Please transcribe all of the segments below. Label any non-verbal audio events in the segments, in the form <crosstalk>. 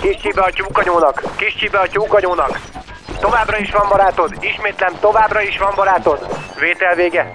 Kis csíbe a tyúkanyónak, kis csíbe a tyúkanyónak. Továbbra is van barátod, ismétlem, továbbra is van barátod. Vétel vége.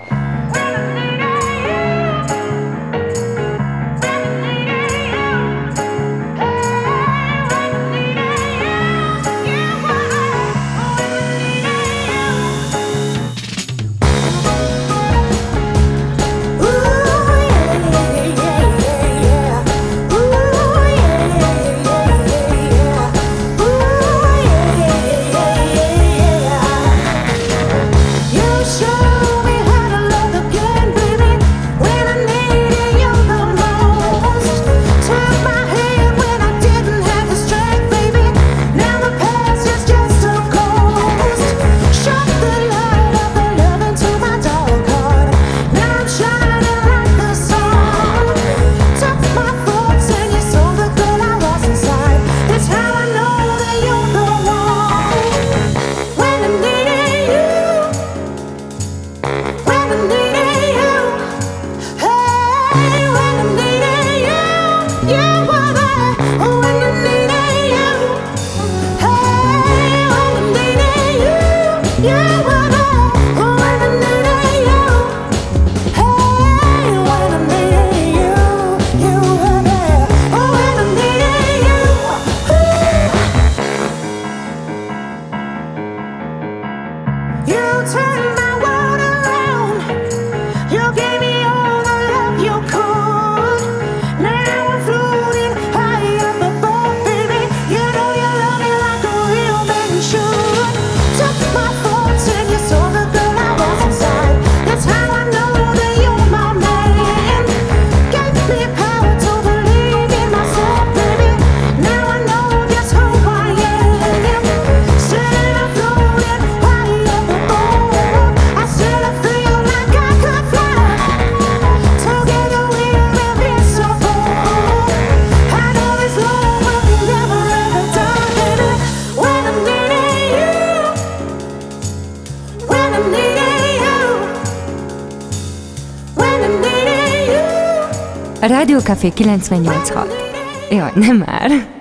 Café 98.6. Jaj, nem már.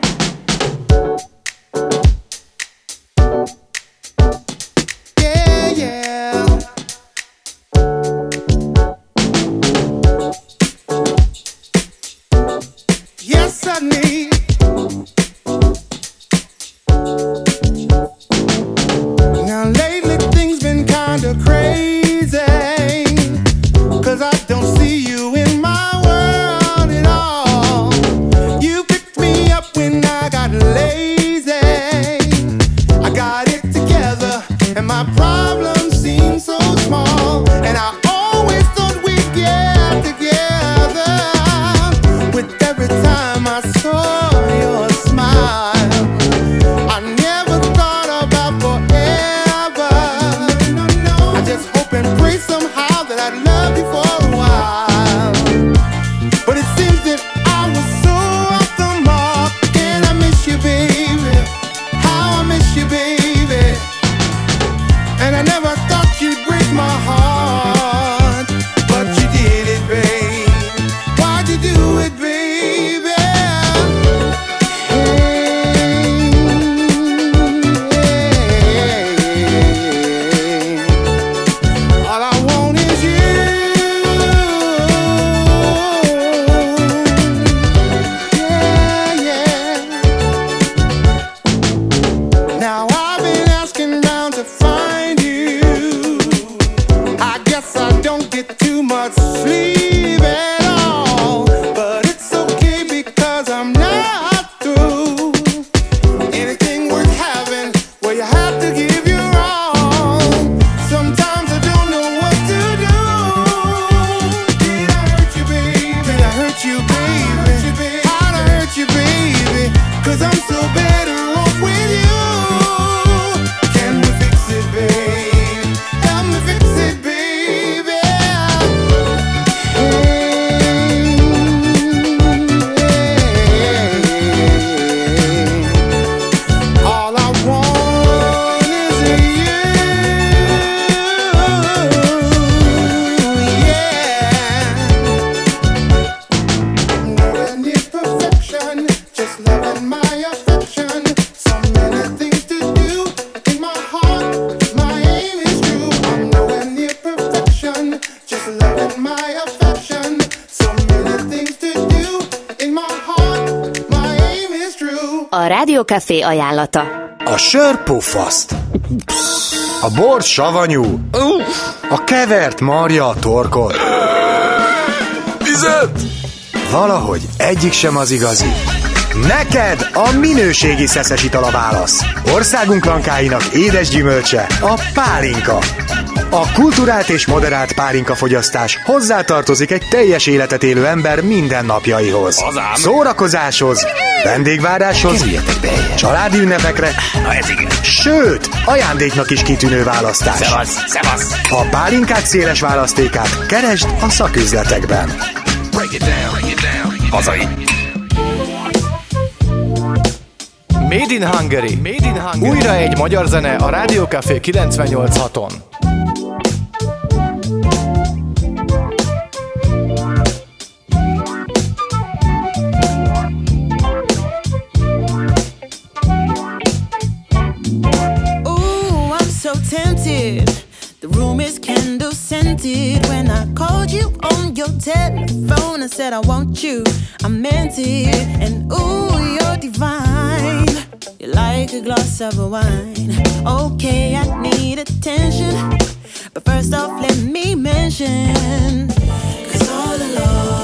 Rádiókafé ajánlata. A sör pufaszt. A bor savanyú. A kevert marja a torkot. Vizet! Valahogy egyik sem az igazi. Neked a minőségi szeszes ital a válasz. Országunk lankáinak édes gyümölcse, a pálinka. A kulturált és moderált pálinka fogyasztás hozzátartozik egy teljes életet élő ember mindennapjaihoz. Azám. Szórakozáshoz, vendégváráshoz, családi ünnepekre, Na ez igen. sőt, ajándéknak is kitűnő választás. Szevasz, szevasz. A pálinkák széles választékát keresd a szaküzletekben. Break it down, break it down. Hazai. Made in Hungary. Made in Hungary. Újra egy magyar zene a Rádiókafé 98.6-on. your telephone, I said I want you. I meant it. And ooh, you're divine. You're like a glass of wine. Okay, I need attention. But first off, let me mention. Cause all along,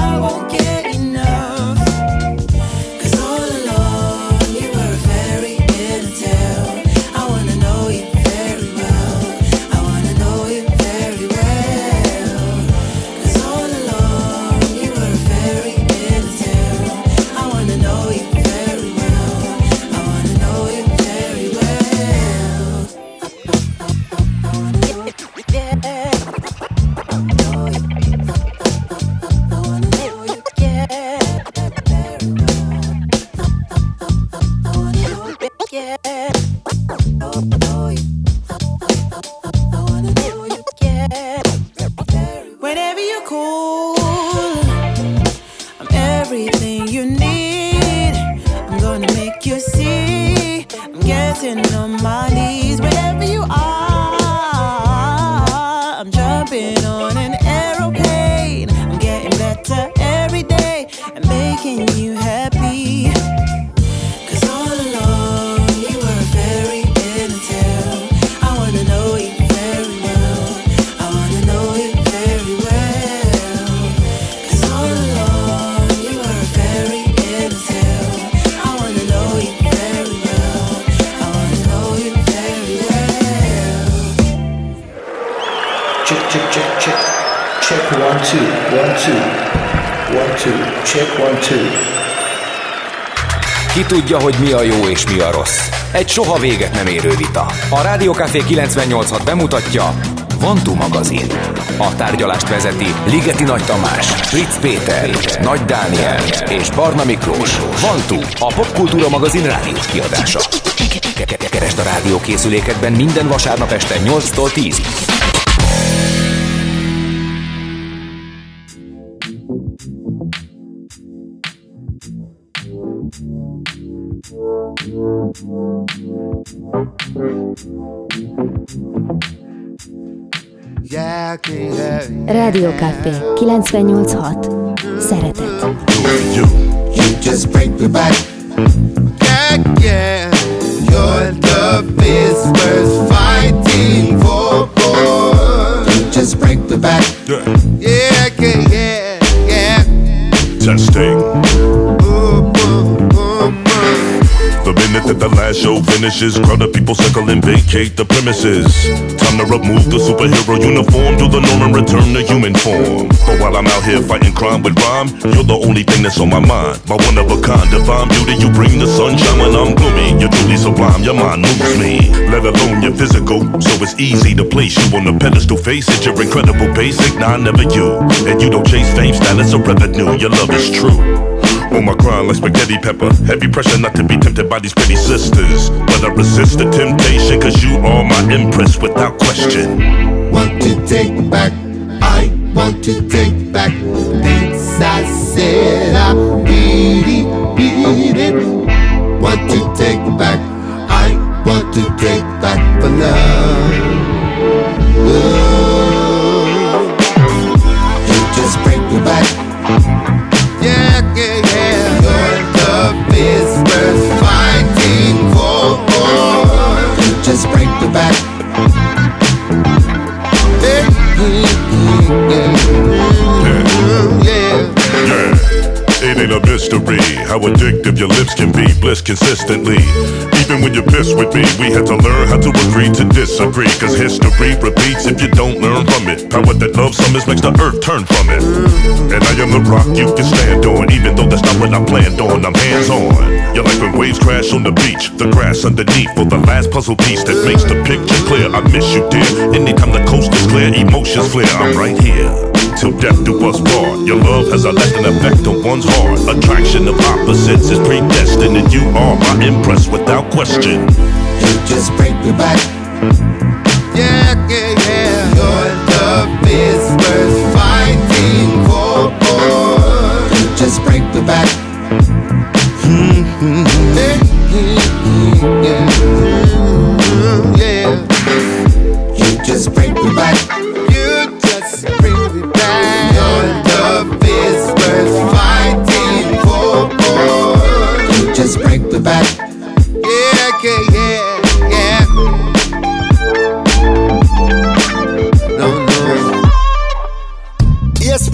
I won't get Egy soha véget nem érő vita. A Rádiókafé 986 bemutatja Vantu magazin. A tárgyalást vezeti Ligeti Nagy Tamás, Fritz Péter, Nagy Dániel és Barna Miklós. Vantu, a popkultúra magazin rádiós kiadása. Keresd a rádiókészülékekben minden vasárnap este 8-tól 10-ig. Rádiókafé 98.6. Szeretet. You just break me back. Yeah, yeah. Your love is worth fighting for. Boy. You just break me back. Yeah, Last show finishes, crowd of people circle and vacate the premises. Time to remove the superhero uniform, do the norm and return to human form. But while I'm out here fighting crime with rhyme, you're the only thing that's on my mind. My one of a kind, divine beauty, you bring the sunshine when I'm gloomy. You're truly sublime, your mind moves me. Let alone your physical, so it's easy to place you on the pedestal. Face it, you're incredible, basic, nah, never you. And you don't chase fame, status, or revenue. Your love is true. On my grind like spaghetti pepper. Heavy pressure not to be tempted by these pretty sisters. But I resist the temptation, cause you are my empress without question. Want to take back, I want to take back things I said. I really it. Want to take back, I want to take back for love. Ooh. The back. Hey, yeah. Yeah. It ain't a mystery how addictive your lips can be, bliss consistently. Even when you're pissed with me, we had to learn how to agree to disagree. Cause history repeats if you don't learn from it. Power that love summons makes the earth turn from it. And I am the rock you can stand on, even though that's not what I planned on. I'm hands on. You're like when waves crash on the beach, the grass underneath for the last puzzle piece that makes the picture clear. I miss you, dear. Anytime the coast is clear, emotions flare. I'm right here. Till death do us part. Your love has a lasting effect on one's heart. Attraction of opposites is predestined, and you are my empress without question. You just break me back. Yeah, yeah, yeah. Your love is worth fighting for. You just break me back. Mm-hmm. Yeah. You just break me back.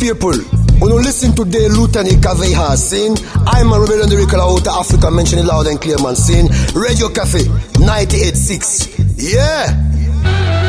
People. When you listen to the Lieutenant has sing, I'm a rebel on the record out of Africa, mentioning loud and clear, man. Sing Radio Cafe 98.6. Yeah.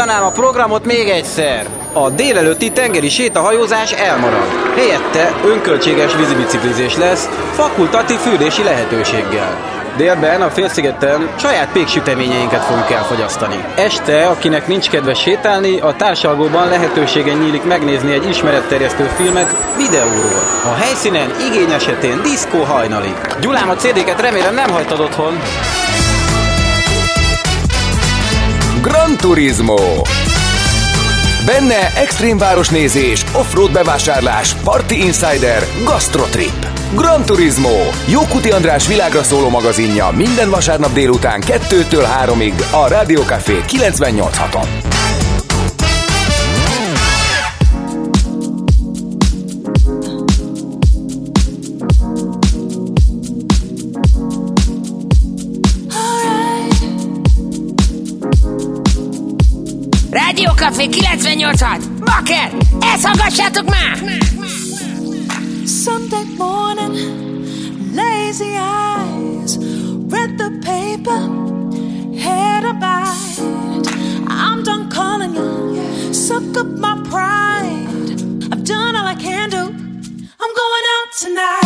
Elmondanám a programot még egyszer. A délelőtti tengeri sétahajózás elmarad. Helyette önköltséges vízibiciklizés lesz, fakultatív fürdési lehetőséggel. Délben a félszigeten saját péksüteményeinket fogjuk elfogyasztani. Este, akinek nincs kedve sétálni, a társalgóban lehetősége nyílik megnézni egy ismeretterjesztő filmet videóról. A helyszínen igény esetén diszkó hajnali. Gyulám, a CD-ket remélem nem hagytad otthon. Gran Turismo. Benne extrém városnézés, offroad bevásárlás, party insider, gastrotrip. Gran Turismo. Jókuti András világra szóló magazinja minden vasárnap délután 2-től 3-ig a Rádió Café 98.6-on. 98 Baker, ezt hallgassátok már! Sunday morning, lazy eyes, read the paper, had a bite. I'm done calling you, suck up my pride. I've done all I can do. I'm going out tonight.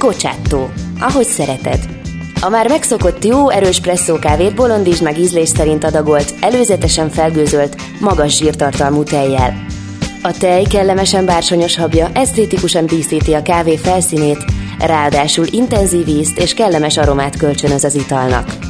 Gocsetto. Ahogy szereted. A már megszokott jó, erős presszó kávét bolondítsd meg ízlés szerint adagolt, előzetesen felgőzölt, magas zsírtartalmú tejjel. A tej kellemesen bársonyos habja esztétikusan díszíti a kávé felszínét, ráadásul intenzív ízt és kellemes aromát kölcsönöz az italnak.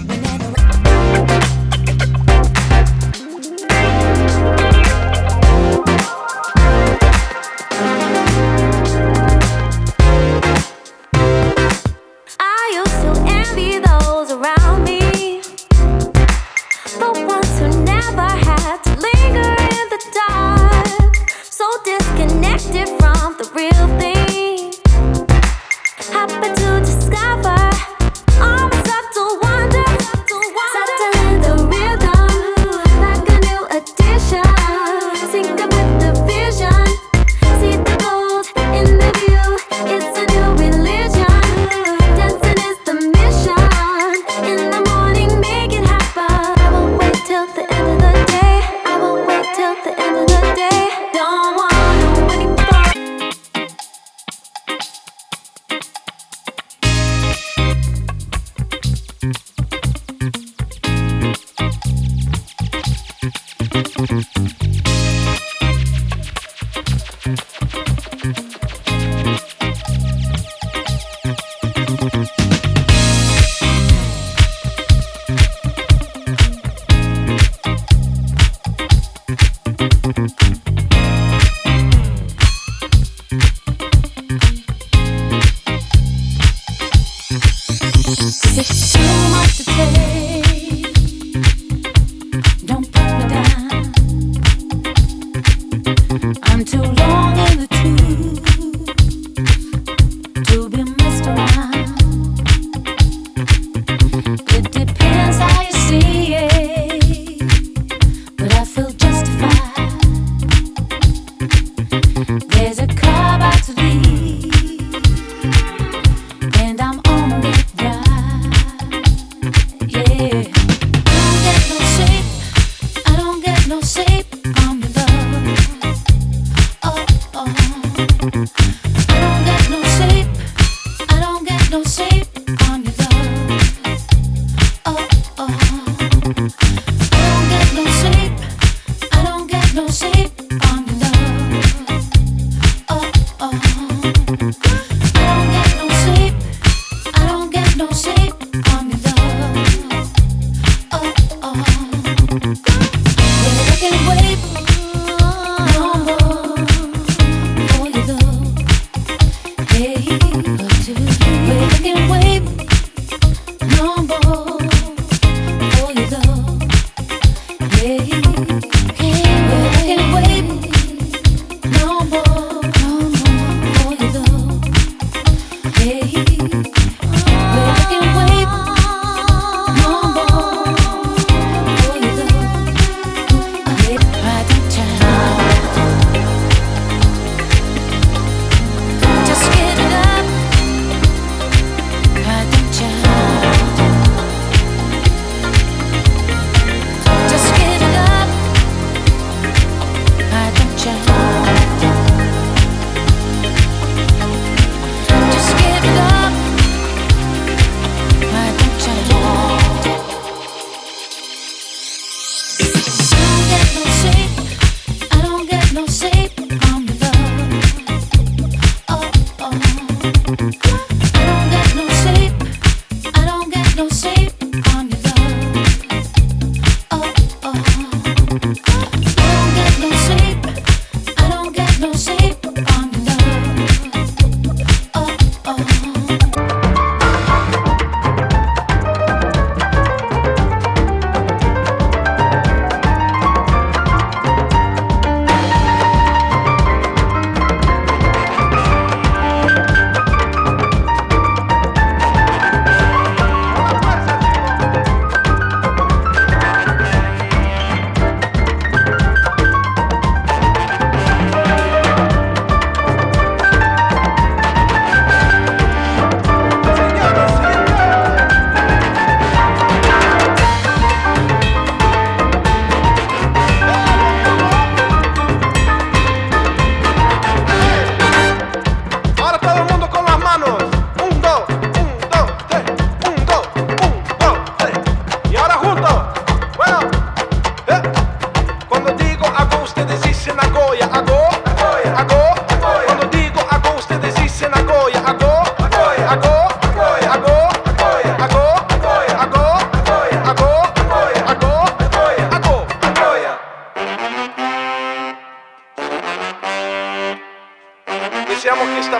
It's too much.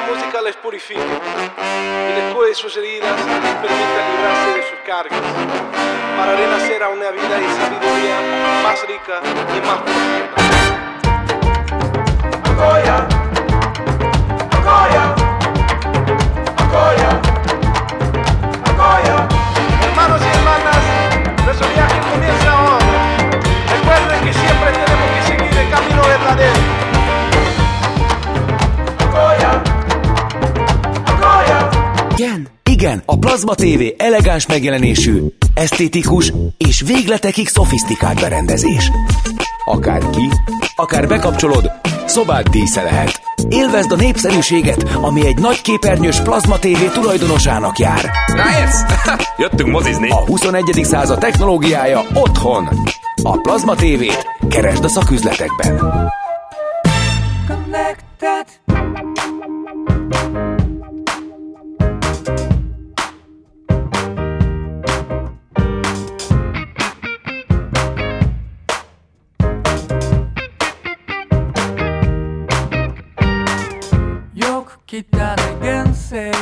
Música les purifique y les cure sus heridas les permita librarse de sus cargas para renacer a una vida y sabiduría más rica y más profunda. Agoya, Agoya, Agoya, Igen, igen, a Plazma TV elegáns megjelenésű, esztétikus és végletekig szofisztikált berendezés. Akár ki, akár bekapcsolod, szobád dísze lehet. Élvezd a népszerűséget, ami egy nagy képernyős Plazma TV tulajdonosának jár. Ráérsz? <laughs> Jöttünk mozizni. A 21. század technológiája otthon. A Plazma TV-t keresd a szaküzletekben. Connected. 汚い現世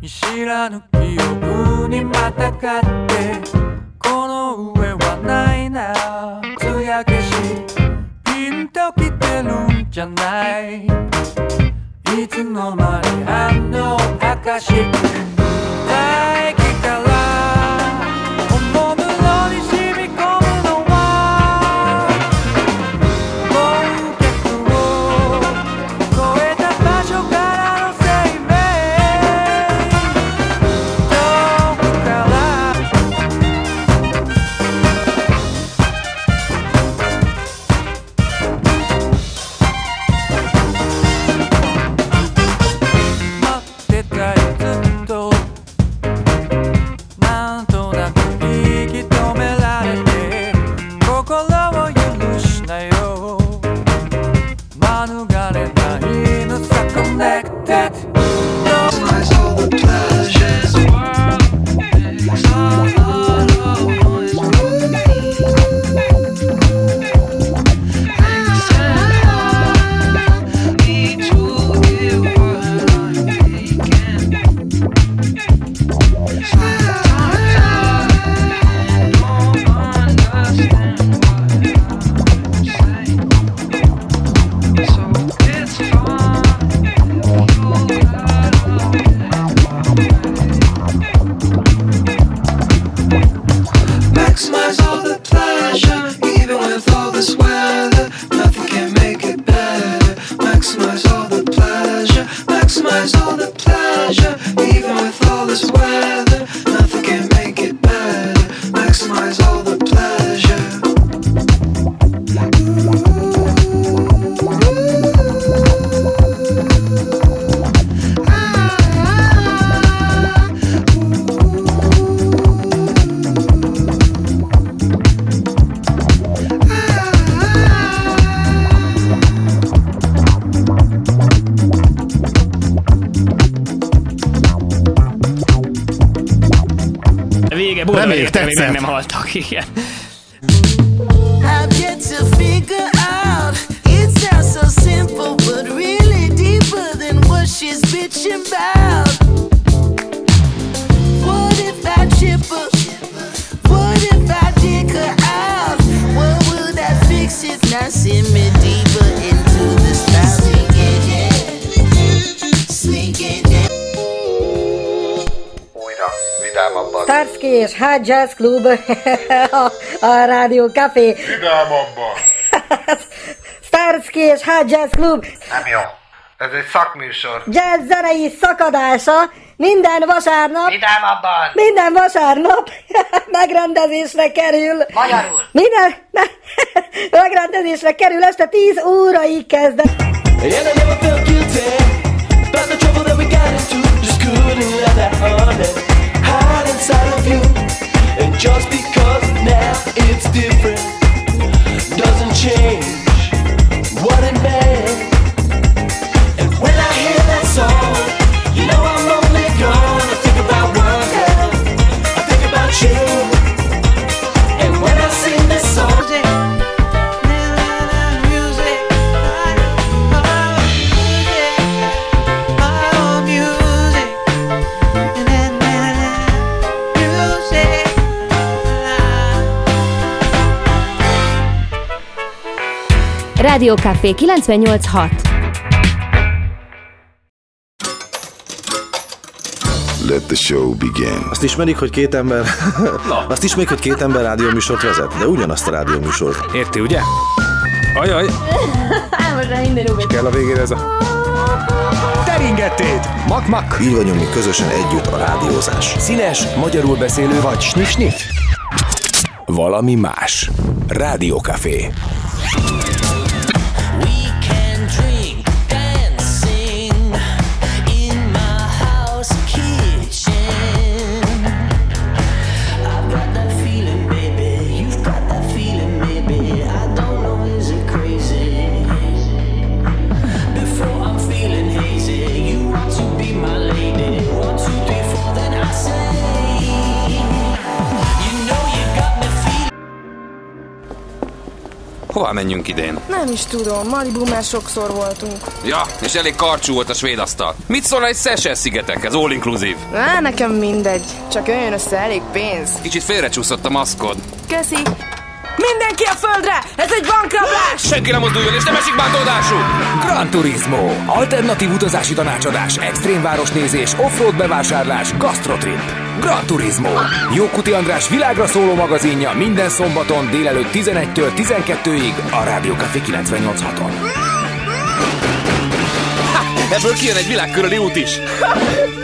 見知らぬ記憶にまたかって。この上はないな。つや消しピンときてるんじゃない。いつの間にあの証大 tetszett. nem haltak, igen. I've yet to figure out. It sounds so simple, but really deeper than what she's bitching about. És High Jazz Club <laughs> a, a Rádió Café. Vidámabban. Starsky és High Jazz Club Nem jó. Ez egy szakműsor. jazz zenei szakadása minden vasárnap. Vidámabban. Minden vasárnap <laughs> megrendezésre kerül. Magyarul. Minden me- <laughs> megrendezésre kerül este 10 óraig kezd. And I never felt guilty about the trouble that we got into. Just couldn't let that honey hide inside of you. And just because now it's different doesn't change what it meant. Rádió Café 98.6 Let the show begin. Azt ismerik, hogy két ember... <laughs> Azt ismerik, hogy két ember rádióműsort vezet, de ugyanazt a rádióműsort. Érti, ugye? Ajaj, <laughs> Most már minden ugat. kell a végére ez a... Teringetét! Mak-mak! Így vagyunk mi közösen együtt a rádiózás. Színes, magyarul beszélő vagy snif-snif? Valami más. Rádiókafé. Hova menjünk idén? Nem is tudom, Malibu már sokszor voltunk. Ja, és elég karcsú volt a svéd asztal. Mit szól egy Seychelles szigetekhez, all inclusive? Á, nekem mindegy, csak jöjjön össze elég pénz. Kicsit félrecsúszott a maszkod. Köszi. Mindenki a földre! Ez egy bankrablás! Senki nem mozduljon, és nem esik bántódású! Gran Turismo. Alternatív utazási tanácsadás, extrém városnézés, offroad bevásárlás, gastrotrip. Gran Turismo. Jókuti András világra szóló magazinja minden szombaton délelőtt 11-től 12-ig a Rádió Café 98.6-on. Ebből kijön egy világkörüli út is. <laughs>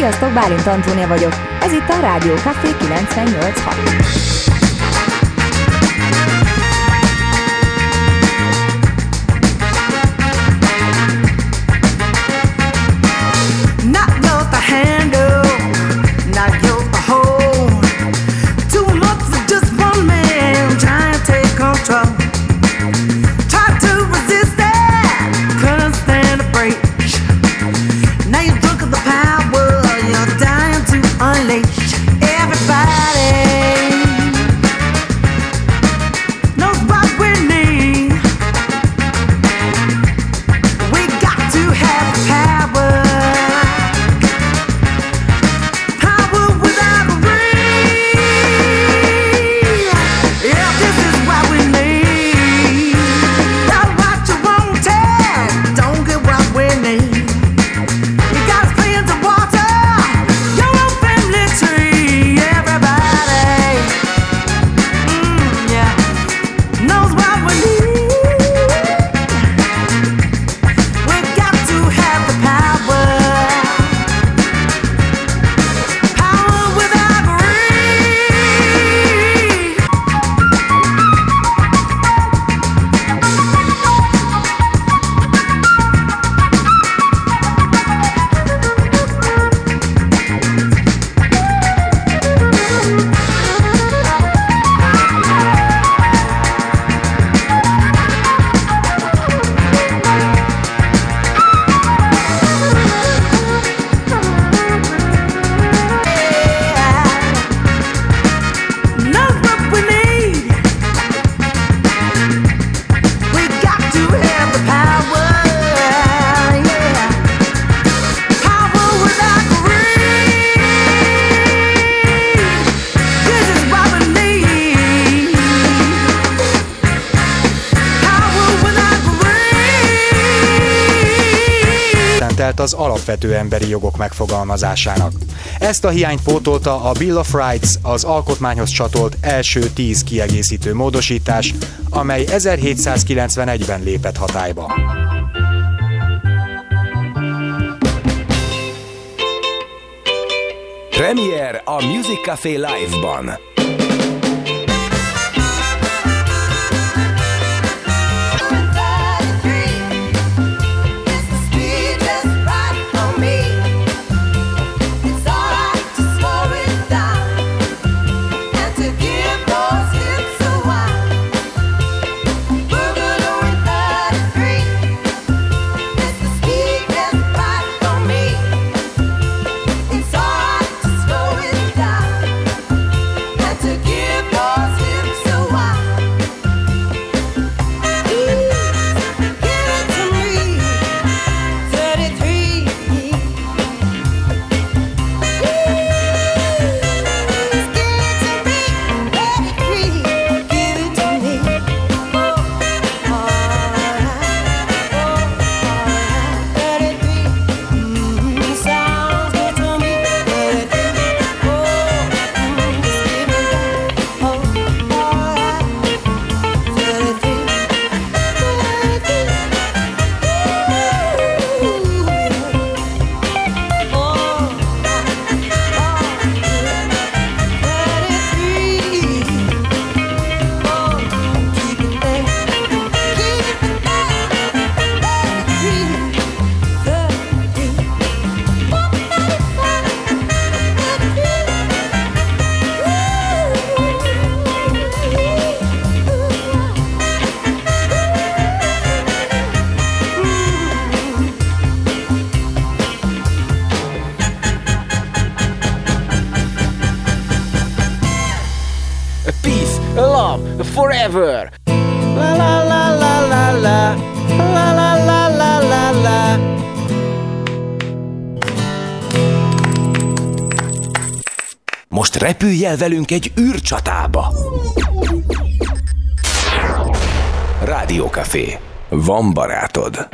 Sziasztok, Bálint Antónia vagyok. Ez itt a Rádió Café 98.6. alapvető emberi jogok megfogalmazásának. Ezt a hiányt pótolta a Bill of Rights, az alkotmányhoz csatolt első tíz kiegészítő módosítás, amely 1791-ben lépett hatályba. Premier a Music Café Live-ban. Forever. La la la la la la. La la la la la la. Most repülj el velünk egy űrcsatába. Rádiókafé. Van barátod.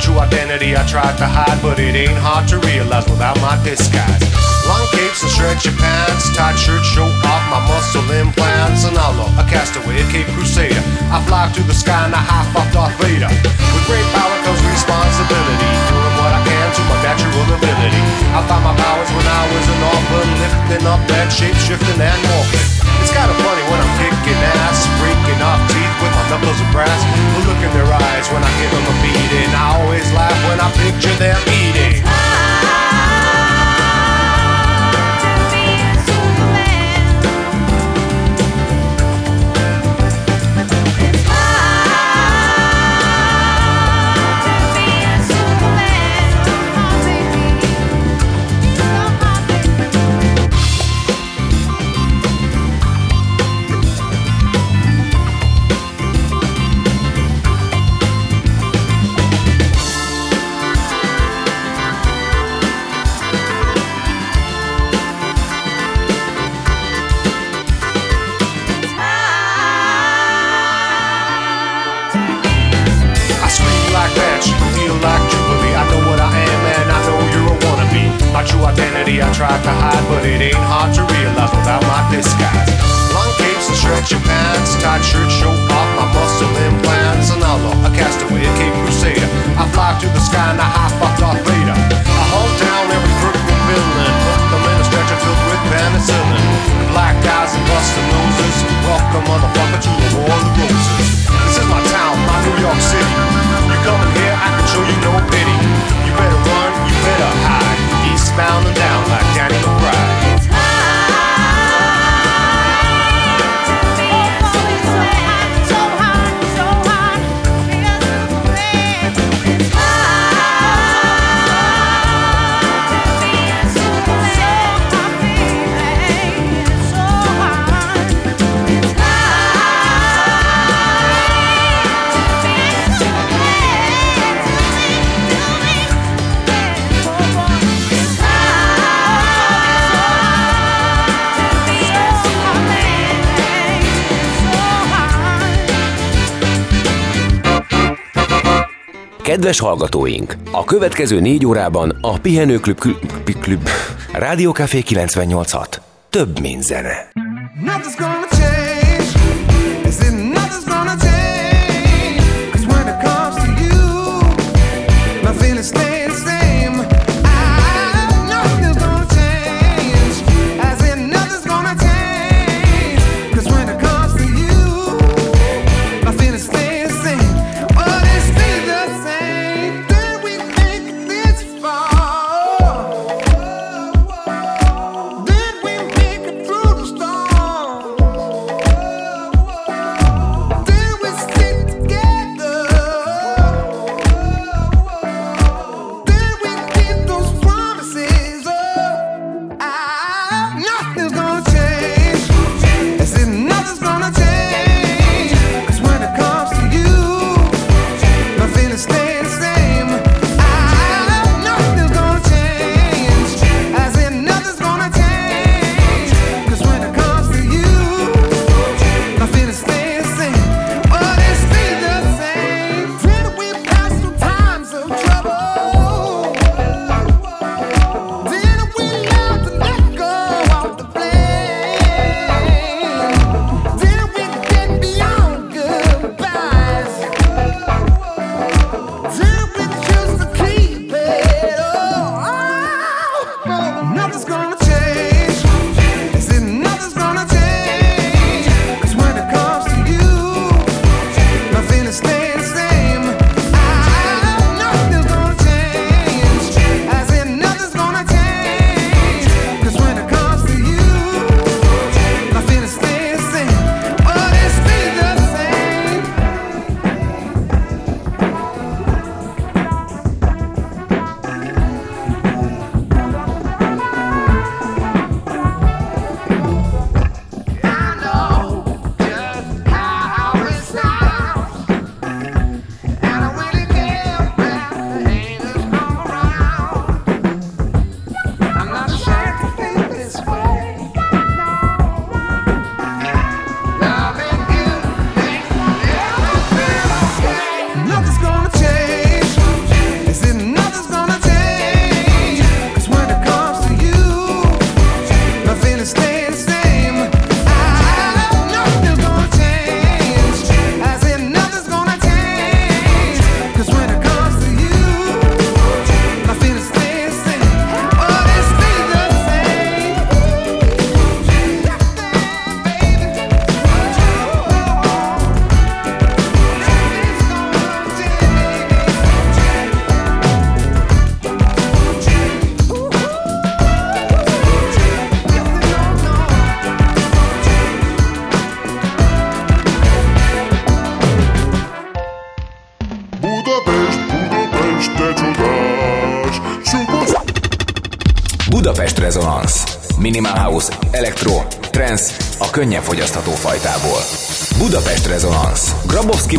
True identity I tried to hide, but it ain't hard to realize without my disguise. Long capes and stretchy pants, tight shirts show off my muscle implants, I look a castaway, a Cape Crusader. I fly to the sky and I high five Darth Vader. With great power comes responsibility, ability. I found my powers when I was an orphan, lifting up that shape, shifting and morphing. It's kinda funny when I'm kicking ass, breaking off teeth with my knuckles of brass. The look in their eyes when I give them a beating. I always laugh when I picture them eating. That, you feel like Jubilee. I know what I am and I know you're a wannabe. My true identity I tried to hide, but it ain't hard to realize without my disguise. Long capes and stretchy pants, tight shirts show off my muscle implants. And I'll a castaway, a Cape Crusader. I fly to the sky and I high five Darth Vader. I hunt down every crook and villain, put them in a stretcher filled with penicillin. Black eyes and busted noses, welcome motherfucker to the war of the roses. This is my town, my New York City. Coming here, I can show you no pity. You better run, you better hide. Eastbound and down like Danny Kedves hallgatóink, a következő négy órában a Pihenőklub... Klub, klub, Rádiókafé 98 Több, mint zene.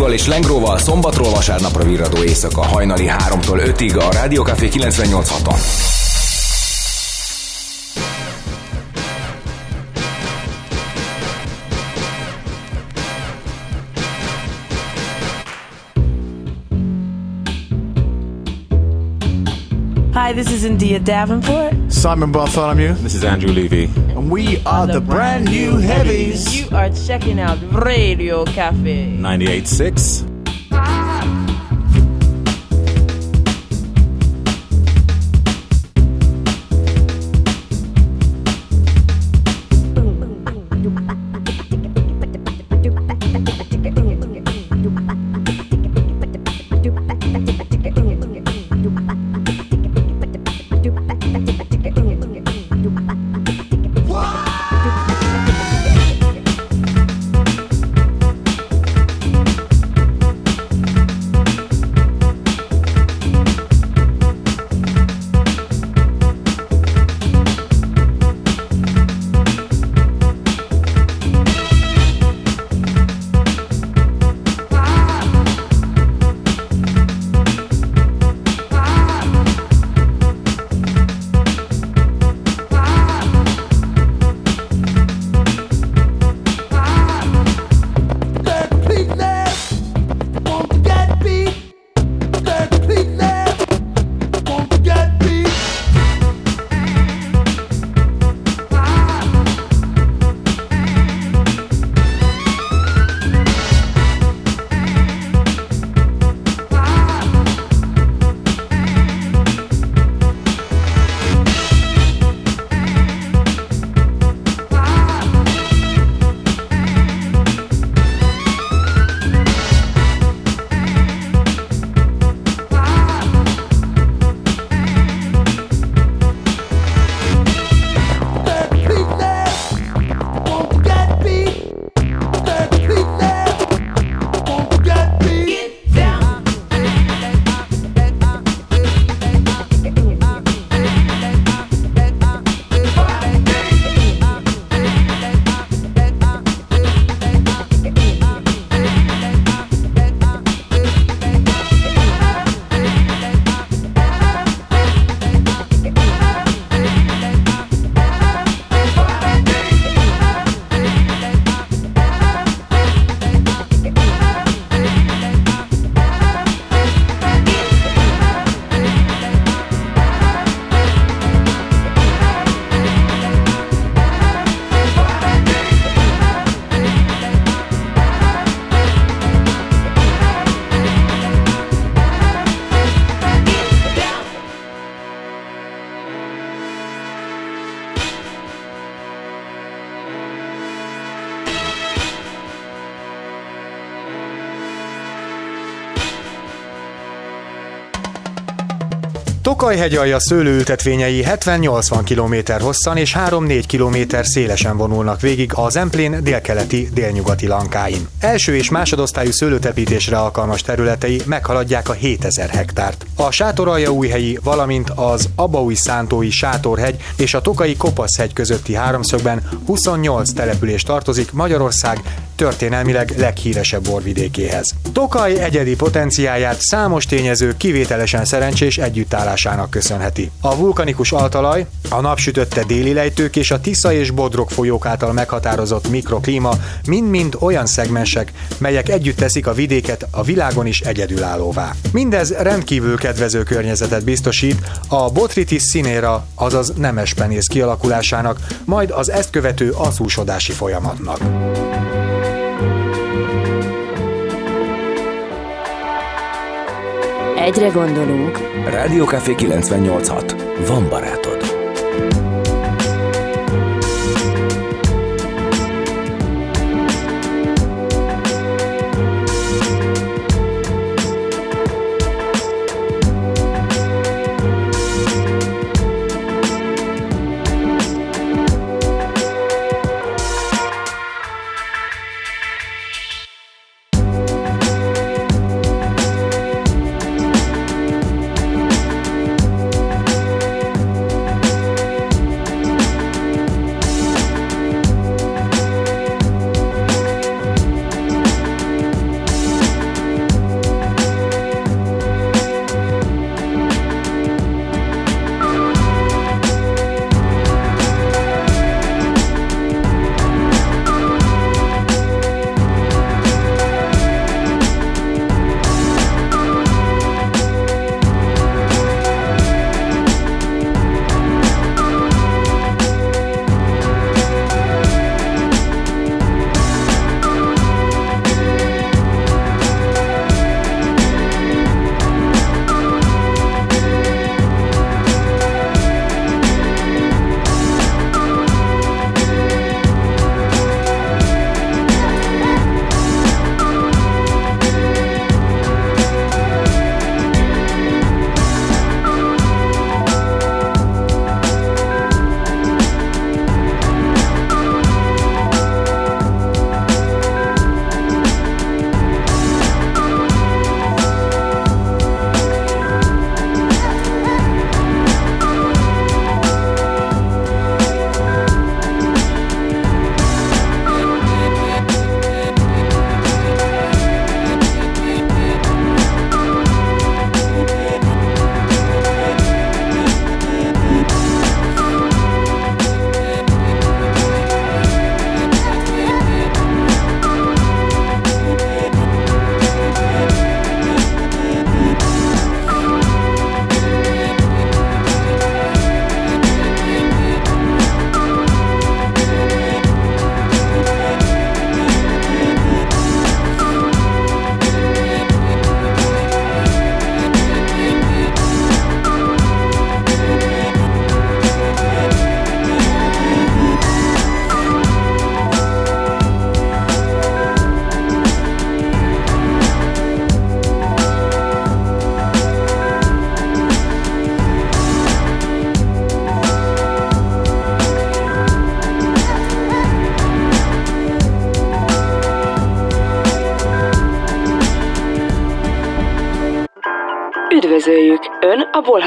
Szabolcsról és Lengróval szombatról vasárnapra virradó éjszaka hajnali 3-tól 5-ig a Rádió 98-on. Hi, this is India Davenport. Simon Bartholomew. This is Andrew Levy. And we are the, brand new heavies. are checking out Radio Cafe 986. Tokaj alja szőlőültetvényei 70-80 km hosszan és 3-4 km szélesen vonulnak végig a Zemplén délkeleti délnyugati lankáin. Első és másodosztályú szőlőtepítésre alkalmas területei meghaladják a 7000 hektárt. A sátoralja újhelyi, valamint az Abaúj szántói sátorhegy és a Tokai Kopaszhegy közötti háromszögben 28 település tartozik Magyarország történelmileg leghíresebb borvidékéhez. Tokaj egyedi potenciáját számos tényező kivételesen szerencsés együttállásának köszönheti. A vulkanikus altalaj, a napsütötte déli lejtők és a Tisza és Bodrog folyók által meghatározott mikroklíma mind-mind olyan szegmensek, melyek együtt teszik a vidéket a világon is egyedülállóvá. Mindez rendkívül kedvező környezetet biztosít a Botrytis színéra, azaz nemes penész kialakulásának, majd az ezt követő aszúsodási folyamatnak. Egyre gondolunk. Rádiókafé 98.6. Van barátod.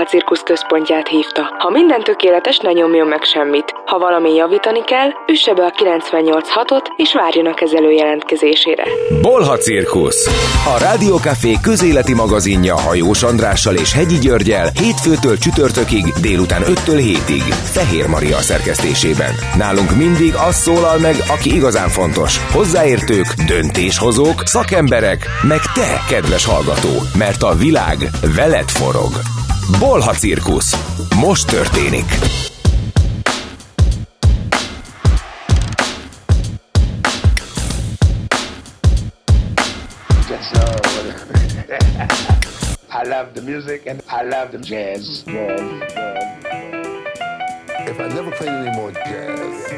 Ön a Bolha Cirkusz központját hívta. Ha minden tökéletes, ne nyomjon meg semmit. Ha valami javítani kell, üsse be a 986-ot és várjon a kezelő jelentkezésére. Bolha Cirkusz. A Rádiókafé közéleti magazinja Hajós Andrással és Hegyi Györgyel hétfőtől csütörtökig délután 5-től 7-ig. Fehér Maria szerkesztésében. Nálunk mindig az szólal meg, aki igazán fontos. Hozzáértők, döntéshozók, szakemberek, meg te, kedves hallgató. Mert a világ veled forog. Bolha Cirkusz. Most történik. Just <laughs> I love the music and I love the jazz. If I never played any more jazz,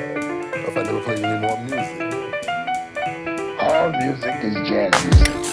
if I never played any more music, All music is jazz music.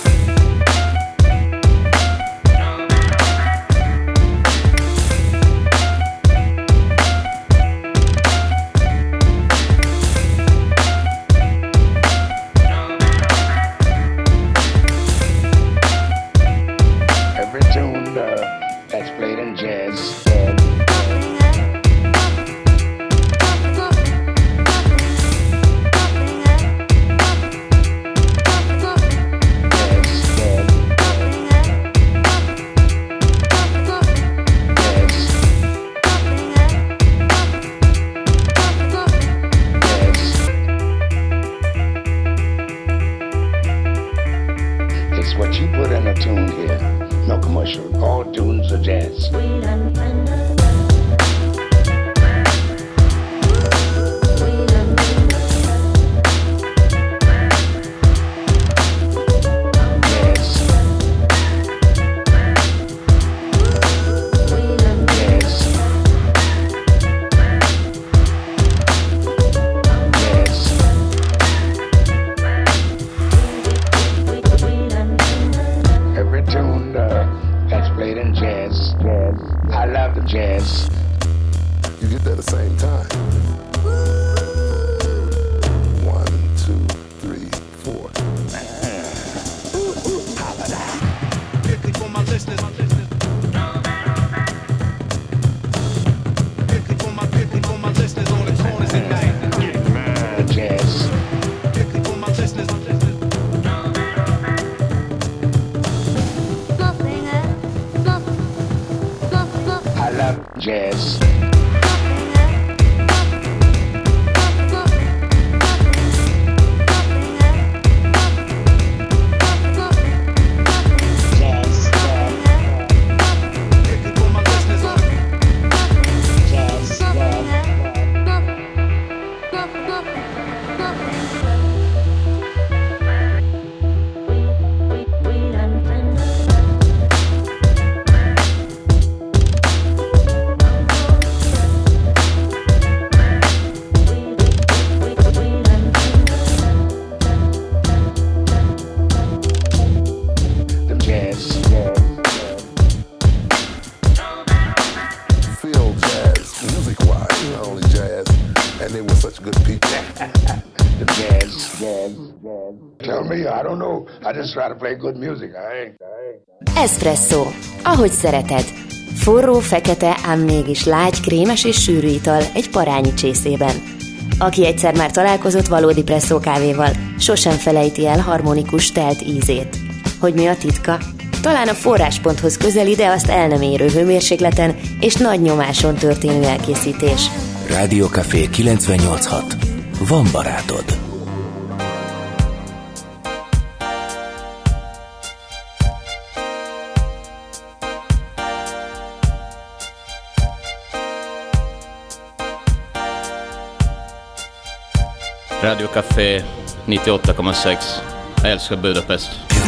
Just try to play good music. I ain't. I ain't. Espresso. Ahogy szereted. Forró, fekete, ám mégis lágy, krémes és sűrű ital egy parányi csészében. Aki egyszer már találkozott valódi presszó kávéval, sosem felejti el harmonikus telt ízét. Hogy mi a titka? Talán a forrásponthoz közeli, de azt el nem érő hőmérsékleten és nagy nyomáson történő elkészítés. Rádió Café 986. Van barátod. Radio Café 98,6. Jag älskar Budapest.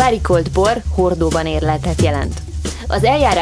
A barikolt bor hordóban érletet jelent. Az eljárás